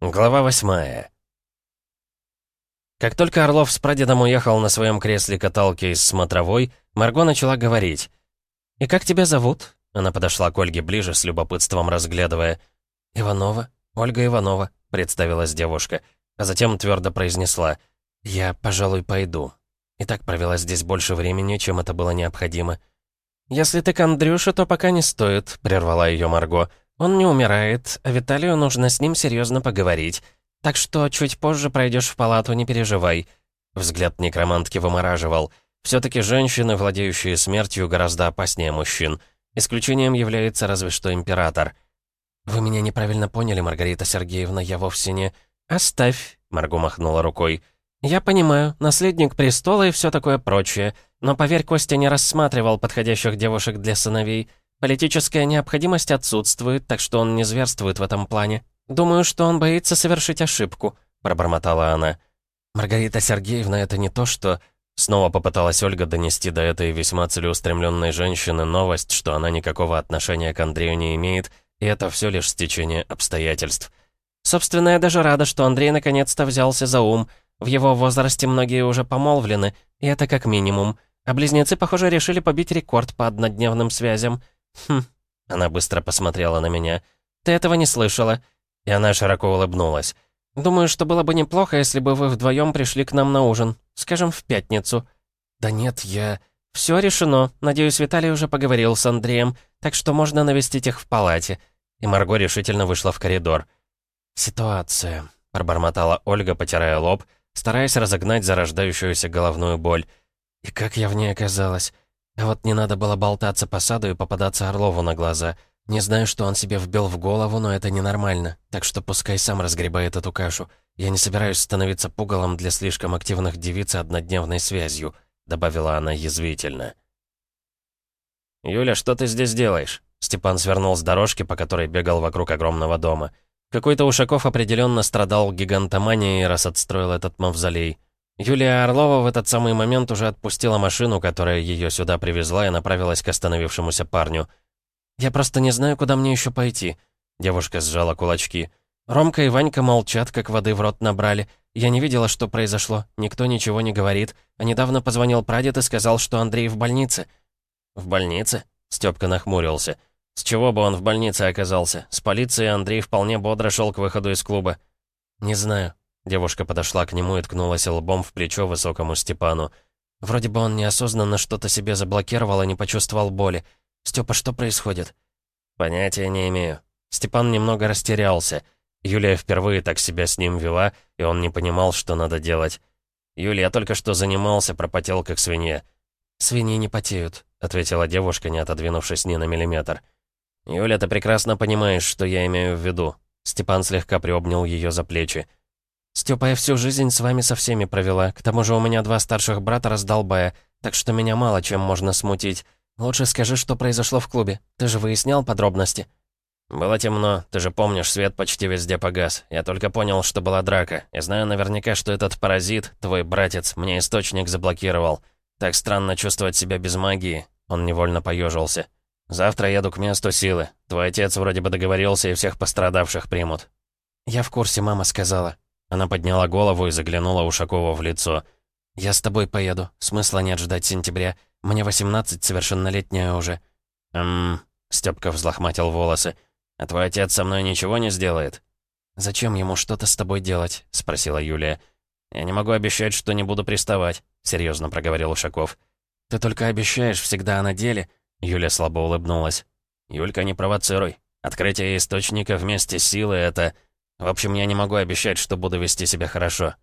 Глава восьмая. Как только Орлов с прадедом уехал на своем кресле каталки из смотровой, Марго начала говорить. «И как тебя зовут?» Она подошла к Ольге ближе, с любопытством разглядывая. «Иванова, Ольга Иванова», — представилась девушка, а затем твердо произнесла. «Я, пожалуй, пойду. И так провела здесь больше времени, чем это было необходимо». «Если ты к Андрюше, то пока не стоит», — прервала ее Марго. Он не умирает, а Виталию нужно с ним серьезно поговорить. Так что чуть позже пройдешь в палату, не переживай». Взгляд некромантки вымораживал. Все-таки женщины, владеющие смертью, гораздо опаснее мужчин. Исключением является разве что император. «Вы меня неправильно поняли, Маргарита Сергеевна, я вовсе не...» «Оставь», — Марго махнула рукой. «Я понимаю, наследник престола и все такое прочее. Но поверь, Костя не рассматривал подходящих девушек для сыновей. Политическая необходимость отсутствует, так что он не зверствует в этом плане. Думаю, что он боится совершить ошибку», — пробормотала она. «Маргарита Сергеевна, это не то, что...» Снова попыталась Ольга донести до этой весьма целеустремленной женщины новость, что она никакого отношения к Андрею не имеет, и это все лишь стечение обстоятельств. «Собственно, я даже рада, что Андрей наконец-то взялся за ум. В его возрасте многие уже помолвлены, и это как минимум. А близнецы, похоже, решили побить рекорд по однодневным связям. «Хм...» Она быстро посмотрела на меня. «Ты этого не слышала?» И она широко улыбнулась. «Думаю, что было бы неплохо, если бы вы вдвоем пришли к нам на ужин. Скажем, в пятницу». «Да нет, я...» «Все решено. Надеюсь, Виталий уже поговорил с Андреем, так что можно навестить их в палате». И Марго решительно вышла в коридор. «Ситуация», — пробормотала Ольга, потирая лоб, стараясь разогнать зарождающуюся головную боль. «И как я в ней оказалась? А вот не надо было болтаться по саду и попадаться Орлову на глаза. Не знаю, что он себе вбил в голову, но это ненормально. Так что пускай сам разгребает эту кашу. Я не собираюсь становиться пугалом для слишком активных девиц однодневной связью», добавила она язвительно. «Юля, что ты здесь делаешь?» Степан свернул с дорожки, по которой бегал вокруг огромного дома. Какой-то Ушаков определенно страдал гигантоманией, раз отстроил этот мавзолей. Юлия Орлова в этот самый момент уже отпустила машину, которая ее сюда привезла, и направилась к остановившемуся парню. «Я просто не знаю, куда мне еще пойти», — девушка сжала кулачки. «Ромка и Ванька молчат, как воды в рот набрали. Я не видела, что произошло. Никто ничего не говорит. А недавно позвонил прадед и сказал, что Андрей в больнице». «В больнице?» — Стёпка нахмурился. «С чего бы он в больнице оказался? С полицией Андрей вполне бодро шел к выходу из клуба». «Не знаю. Девушка подошла к нему и ткнулась лбом в плечо высокому Степану. Вроде бы он неосознанно что-то себе заблокировал и не почувствовал боли. «Стёпа, что происходит?» «Понятия не имею». Степан немного растерялся. Юлия впервые так себя с ним вела, и он не понимал, что надо делать. «Юлия, я только что занимался, пропотел как свинья». «Свиньи не потеют», — ответила девушка, не отодвинувшись ни на миллиметр. «Юля, ты прекрасно понимаешь, что я имею в виду». Степан слегка приобнял ее за плечи. «Стёпа, я всю жизнь с вами со всеми провела. К тому же у меня два старших брата раздолбая, так что меня мало чем можно смутить. Лучше скажи, что произошло в клубе. Ты же выяснял подробности?» «Было темно. Ты же помнишь, свет почти везде погас. Я только понял, что была драка. Я знаю наверняка, что этот паразит, твой братец, мне источник заблокировал. Так странно чувствовать себя без магии». Он невольно поежился. «Завтра еду к месту силы. Твой отец вроде бы договорился, и всех пострадавших примут». «Я в курсе, мама сказала. Она подняла голову и заглянула Ушакова в лицо. «Я с тобой поеду. Смысла нет ждать сентября. Мне 18, совершеннолетняя уже». «Эм...» — Стёпка взлохматил волосы. «А твой отец со мной ничего не сделает?» «Зачем ему что-то с тобой делать?» — спросила Юлия. «Я не могу обещать, что не буду приставать», — серьезно проговорил Ушаков. «Ты только обещаешь всегда, на деле...» Юля слабо улыбнулась. «Юлька, не провоцируй. Открытие источника вместе с силой — это...» В общем, я не могу обещать, что буду вести себя хорошо».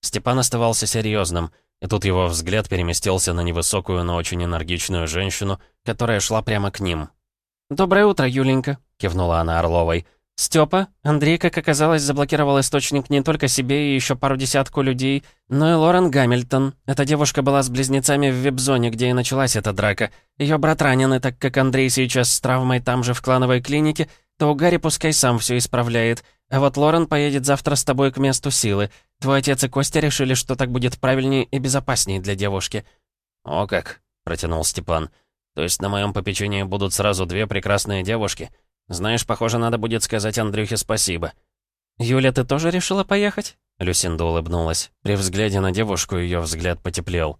Степан оставался серьезным, и тут его взгляд переместился на невысокую, но очень энергичную женщину, которая шла прямо к ним. «Доброе утро, Юленька», — кивнула она Орловой. «Стёпа, Андрей, как оказалось, заблокировал источник не только себе и еще пару десятку людей, но и Лорен Гамильтон. Эта девушка была с близнецами в вип-зоне, где и началась эта драка. Ее брат ранен, и так как Андрей сейчас с травмой там же в клановой клинике, то Гарри пускай сам все исправляет. А вот Лорен поедет завтра с тобой к месту силы. Твой отец и Костя решили, что так будет правильнее и безопаснее для девушки». «О как!» — протянул Степан. «То есть на моем попечении будут сразу две прекрасные девушки? Знаешь, похоже, надо будет сказать Андрюхе спасибо». «Юля, ты тоже решила поехать?» Люсинда улыбнулась. При взгляде на девушку ее взгляд потеплел.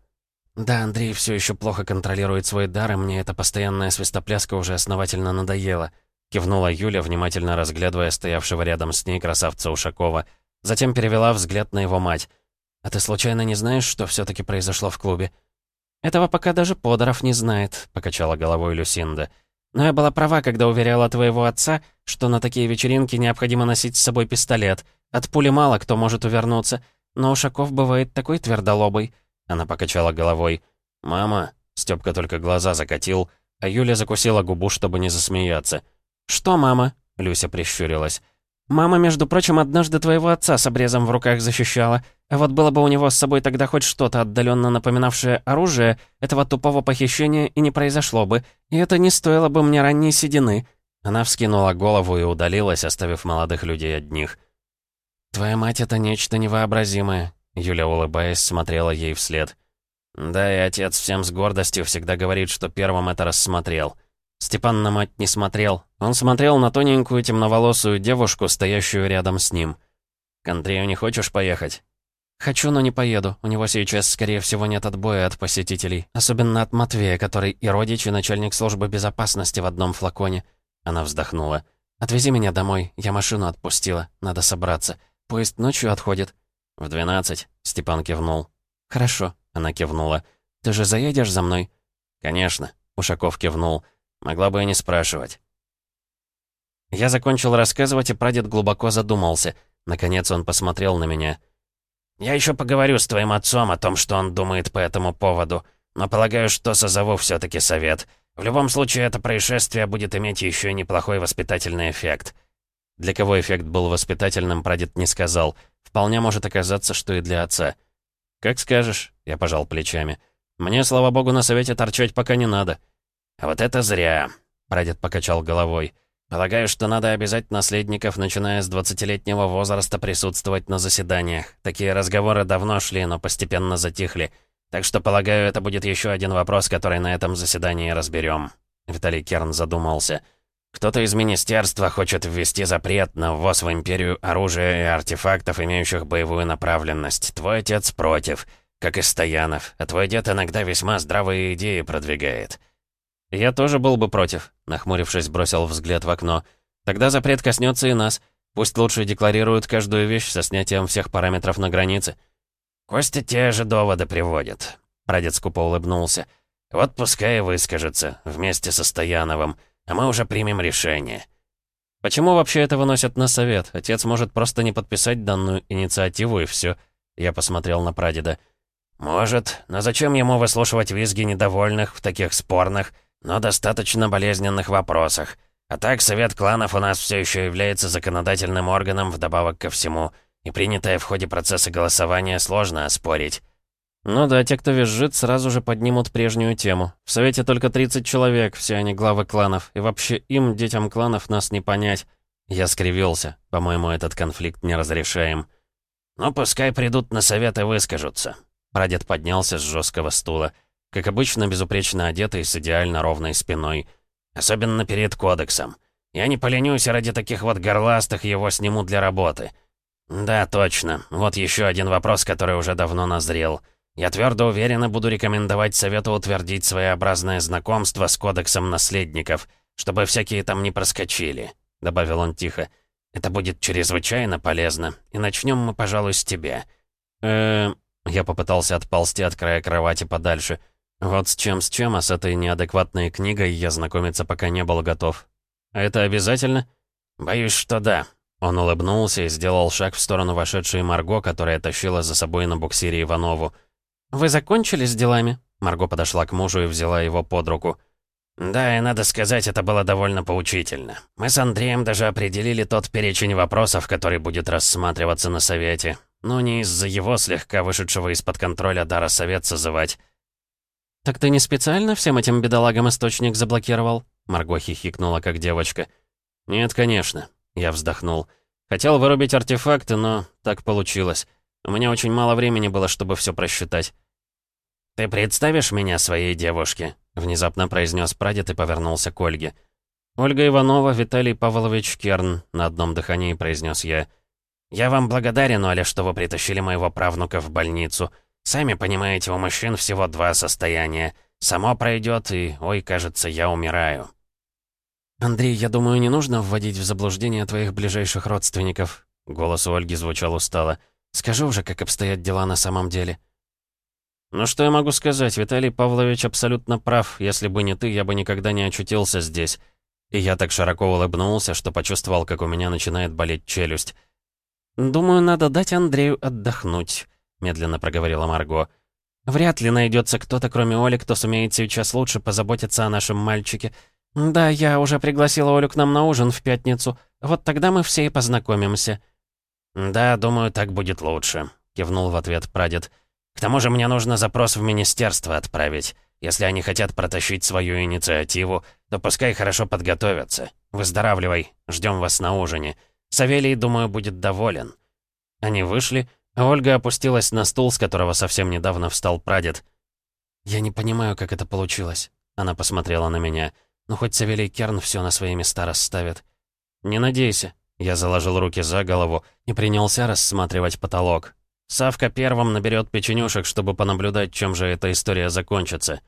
«Да, Андрей все еще плохо контролирует свой дар, и мне эта постоянная свистопляска уже основательно надоела», кивнула Юля, внимательно разглядывая стоявшего рядом с ней красавца Ушакова. Затем перевела взгляд на его мать. «А ты случайно не знаешь, что все таки произошло в клубе?» «Этого пока даже Подоров не знает», — покачала головой Люсинда. «Но я была права, когда уверяла твоего отца, что на такие вечеринки необходимо носить с собой пистолет. От пули мало кто может увернуться, но Ушаков бывает такой твердолобый». Она покачала головой. «Мама...» Стёпка только глаза закатил, а Юля закусила губу, чтобы не засмеяться. «Что, мама?» Люся прищурилась. «Мама, между прочим, однажды твоего отца с обрезом в руках защищала. А вот было бы у него с собой тогда хоть что-то отдаленно напоминавшее оружие, этого тупого похищения и не произошло бы. И это не стоило бы мне ранней седины». Она вскинула голову и удалилась, оставив молодых людей одних. «Твоя мать — это нечто невообразимое», Юля, улыбаясь, смотрела ей вслед. «Да, и отец всем с гордостью всегда говорит, что первым это рассмотрел. Степан на мать не смотрел. Он смотрел на тоненькую темноволосую девушку, стоящую рядом с ним. «К Андрею не хочешь поехать?» «Хочу, но не поеду. У него сейчас, скорее всего, нет отбоя от посетителей. Особенно от Матвея, который и родич, и начальник службы безопасности в одном флаконе». Она вздохнула. «Отвези меня домой. Я машину отпустила. Надо собраться. Поезд ночью отходит». «В двенадцать», — Степан кивнул. «Хорошо», — она кивнула. «Ты же заедешь за мной?» «Конечно», — Ушаков кивнул. «Могла бы и не спрашивать». Я закончил рассказывать, и прадед глубоко задумался. Наконец он посмотрел на меня. «Я еще поговорю с твоим отцом о том, что он думает по этому поводу, но полагаю, что созову все таки совет. В любом случае, это происшествие будет иметь еще неплохой воспитательный эффект». Для кого эффект был воспитательным, прадед не сказал — Вполне может оказаться, что и для отца. «Как скажешь», — я пожал плечами. «Мне, слава богу, на совете торчать пока не надо». «А вот это зря», — прадед покачал головой. «Полагаю, что надо обязать наследников, начиная с двадцатилетнего возраста, присутствовать на заседаниях. Такие разговоры давно шли, но постепенно затихли. Так что, полагаю, это будет еще один вопрос, который на этом заседании разберем». Виталий Керн задумался. Кто-то из министерства хочет ввести запрет на ввоз в Империю оружия и артефактов, имеющих боевую направленность. Твой отец против, как и Стоянов, а твой дед иногда весьма здравые идеи продвигает. Я тоже был бы против, нахмурившись, бросил взгляд в окно. Тогда запрет коснется и нас. Пусть лучше декларируют каждую вещь со снятием всех параметров на границе. Костя те же доводы приводит. Прадед скупо улыбнулся. Вот пускай и выскажется, вместе со Стояновым а мы уже примем решение». «Почему вообще это выносят на совет? Отец может просто не подписать данную инициативу, и все. Я посмотрел на прадеда. «Может, но зачем ему выслушивать визги недовольных в таких спорных, но достаточно болезненных вопросах? А так, совет кланов у нас все еще является законодательным органом вдобавок ко всему, и принятое в ходе процесса голосования сложно оспорить». Ну да, те, кто визжит, сразу же поднимут прежнюю тему. В Совете только 30 человек, все они главы кланов. И вообще им, детям кланов, нас не понять. Я скривился. По-моему, этот конфликт не разрешаем. Ну, пускай придут на совет и выскажутся. Прадед поднялся с жесткого стула. Как обычно, безупречно одетый, с идеально ровной спиной. Особенно перед кодексом. Я не поленюсь, ради таких вот горластых его сниму для работы. Да, точно. Вот еще один вопрос, который уже давно назрел. Я твердо уверенно буду рекомендовать Совету утвердить своеобразное знакомство с Кодексом Наследников, чтобы всякие там не проскочили», — добавил он тихо. «Это будет чрезвычайно полезно, и начнем мы, пожалуй, с тебя». э Я попытался отползти от края кровати подальше. Вот с чем с чем, а с этой неадекватной книгой я знакомиться пока не был готов. «А это обязательно?» «Боюсь, что да». Он улыбнулся и сделал шаг в сторону вошедшей Марго, которая тащила за собой на буксире Иванову. «Вы закончили с делами?» Марго подошла к мужу и взяла его под руку. «Да, и надо сказать, это было довольно поучительно. Мы с Андреем даже определили тот перечень вопросов, который будет рассматриваться на совете. Но не из-за его слегка вышедшего из-под контроля дара совет созывать». «Так ты не специально всем этим бедолагам источник заблокировал?» Марго хихикнула, как девочка. «Нет, конечно», — я вздохнул. «Хотел вырубить артефакты, но так получилось. У меня очень мало времени было, чтобы все просчитать. «Ты представишь меня своей девушке?» — внезапно произнес прадед и повернулся к Ольге. «Ольга Иванова, Виталий Павлович Керн», — на одном дыхании произнес я. «Я вам благодарен, Оля, что вы притащили моего правнука в больницу. Сами понимаете, у мужчин всего два состояния. Само пройдет, и, ой, кажется, я умираю». «Андрей, я думаю, не нужно вводить в заблуждение твоих ближайших родственников». Голос у Ольги звучал устало. «Скажи уже, как обстоят дела на самом деле». «Ну что я могу сказать? Виталий Павлович абсолютно прав. Если бы не ты, я бы никогда не очутился здесь». И я так широко улыбнулся, что почувствовал, как у меня начинает болеть челюсть. «Думаю, надо дать Андрею отдохнуть», — медленно проговорила Марго. «Вряд ли найдется кто-то, кроме Оли, кто сумеет сейчас лучше позаботиться о нашем мальчике. Да, я уже пригласила Олю к нам на ужин в пятницу. Вот тогда мы все и познакомимся». «Да, думаю, так будет лучше», — кивнул в ответ прадед. «К тому же мне нужно запрос в министерство отправить. Если они хотят протащить свою инициативу, то пускай хорошо подготовятся. Выздоравливай, ждем вас на ужине. Савелий, думаю, будет доволен». Они вышли, Ольга опустилась на стул, с которого совсем недавно встал прадед. «Я не понимаю, как это получилось», — она посмотрела на меня. «Ну, хоть Савелий Керн все на свои места расставит». «Не надейся». Я заложил руки за голову и принялся рассматривать потолок. Савка первым наберет печенюшек, чтобы понаблюдать, чем же эта история закончится.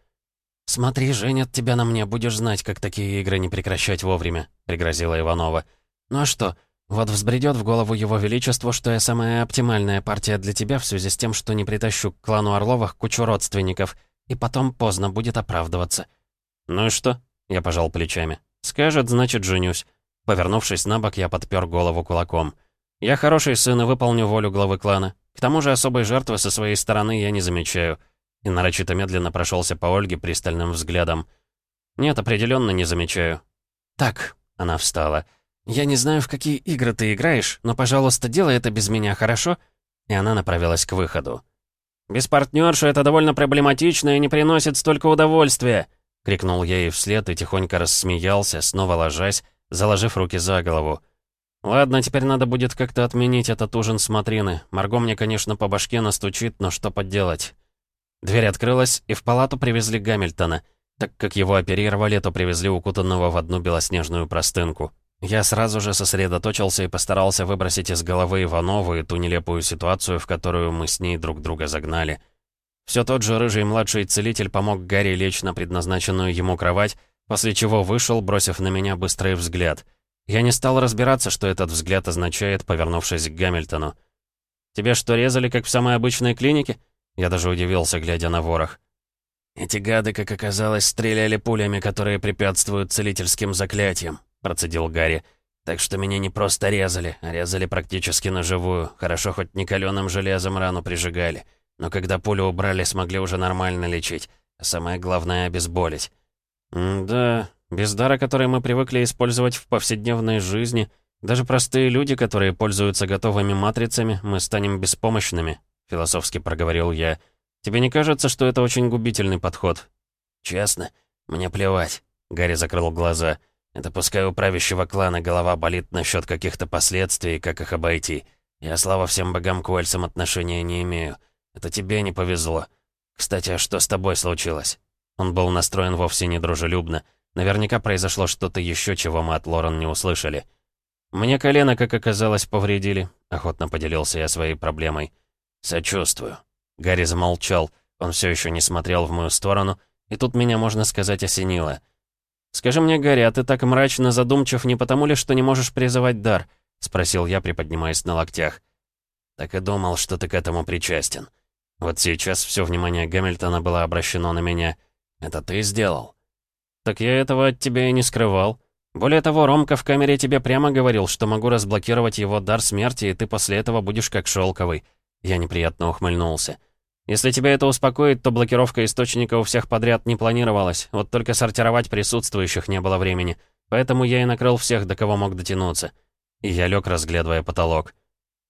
«Смотри, женят тебя на мне, будешь знать, как такие игры не прекращать вовремя», — пригрозила Иванова. «Ну а что, вот взбредет в голову его величеству, что я самая оптимальная партия для тебя в связи с тем, что не притащу к клану Орловых кучу родственников, и потом поздно будет оправдываться». «Ну и что?» — я пожал плечами. «Скажет, значит, женюсь». Повернувшись на бок, я подпер голову кулаком. «Я хороший сын и выполню волю главы клана. К тому же особой жертвы со своей стороны я не замечаю. И нарочито медленно прошелся по Ольге пристальным взглядом. Нет, определенно не замечаю. Так, она встала. Я не знаю, в какие игры ты играешь, но, пожалуйста, делай это без меня, хорошо? И она направилась к выходу. «Без партнерши это довольно проблематично и не приносит столько удовольствия!» — крикнул я ей вслед и тихонько рассмеялся, снова ложась, заложив руки за голову. «Ладно, теперь надо будет как-то отменить этот ужин с Матрины. Марго мне, конечно, по башке настучит, но что поделать?» Дверь открылась, и в палату привезли Гамильтона. Так как его оперировали, то привезли укутанного в одну белоснежную простынку. Я сразу же сосредоточился и постарался выбросить из головы Иванову и ту нелепую ситуацию, в которую мы с ней друг друга загнали. Все тот же рыжий младший целитель помог Гарри лечь на предназначенную ему кровать, после чего вышел, бросив на меня быстрый взгляд — я не стал разбираться, что этот взгляд означает, повернувшись к Гамильтону. «Тебе что, резали, как в самой обычной клинике?» Я даже удивился, глядя на ворох. «Эти гады, как оказалось, стреляли пулями, которые препятствуют целительским заклятиям», процедил Гарри. «Так что меня не просто резали, а резали практически на живую. Хорошо, хоть не каленым железом рану прижигали. Но когда пулю убрали, смогли уже нормально лечить. А самое главное — обезболить». «Да, без дара, который мы привыкли использовать в повседневной жизни, даже простые люди, которые пользуются готовыми матрицами, мы станем беспомощными», — философски проговорил я. «Тебе не кажется, что это очень губительный подход?» «Честно, мне плевать», — Гарри закрыл глаза. «Это пускай у правящего клана голова болит насчет каких-то последствий, как их обойти. Я, слава всем богам, к Уэльсам отношения не имею. Это тебе не повезло. Кстати, а что с тобой случилось?» Он был настроен вовсе не дружелюбно. Наверняка произошло что-то еще, чего мы от Лорен не услышали. «Мне колено, как оказалось, повредили», — охотно поделился я своей проблемой. «Сочувствую». Гарри замолчал, он все еще не смотрел в мою сторону, и тут меня, можно сказать, осенило. «Скажи мне, Гарри, а ты так мрачно задумчив не потому ли, что не можешь призывать дар?» — спросил я, приподнимаясь на локтях. «Так и думал, что ты к этому причастен. Вот сейчас все внимание Гамильтона было обращено на меня. Это ты сделал?» «Так я этого от тебя и не скрывал. Более того, Ромка в камере тебе прямо говорил, что могу разблокировать его дар смерти, и ты после этого будешь как шелковый». Я неприятно ухмыльнулся. «Если тебя это успокоит, то блокировка источника у всех подряд не планировалась, вот только сортировать присутствующих не было времени. Поэтому я и накрыл всех, до кого мог дотянуться». И я лег, разглядывая потолок.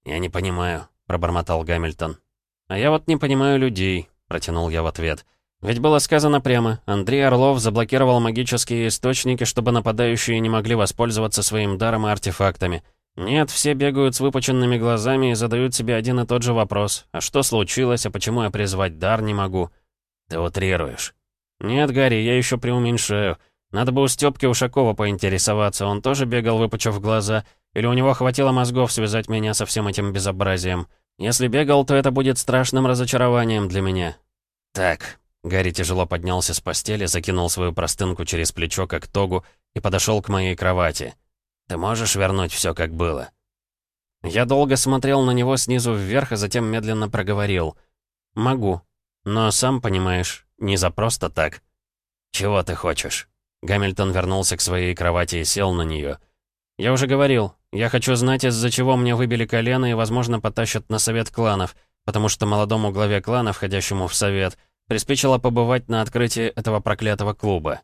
«Я не понимаю», — пробормотал Гамильтон. «А я вот не понимаю людей», — протянул я в ответ. «Я ведь было сказано прямо, Андрей Орлов заблокировал магические источники, чтобы нападающие не могли воспользоваться своим даром и артефактами. Нет, все бегают с выпученными глазами и задают себе один и тот же вопрос. А что случилось, а почему я призвать дар не могу? Ты утрируешь. Нет, Гарри, я еще преуменьшаю. Надо бы у Стёпки Ушакова поинтересоваться, он тоже бегал, выпучив глаза, или у него хватило мозгов связать меня со всем этим безобразием. Если бегал, то это будет страшным разочарованием для меня. Так, Гарри тяжело поднялся с постели, закинул свою простынку через плечо, как тогу, и подошел к моей кровати. «Ты можешь вернуть все, как было?» Я долго смотрел на него снизу вверх, а затем медленно проговорил. «Могу. Но, сам понимаешь, не за просто так». «Чего ты хочешь?» Гамильтон вернулся к своей кровати и сел на нее. «Я уже говорил. Я хочу знать, из-за чего мне выбили колено и, возможно, потащат на совет кланов, потому что молодому главе клана, входящему в совет, приспичило побывать на открытии этого проклятого клуба.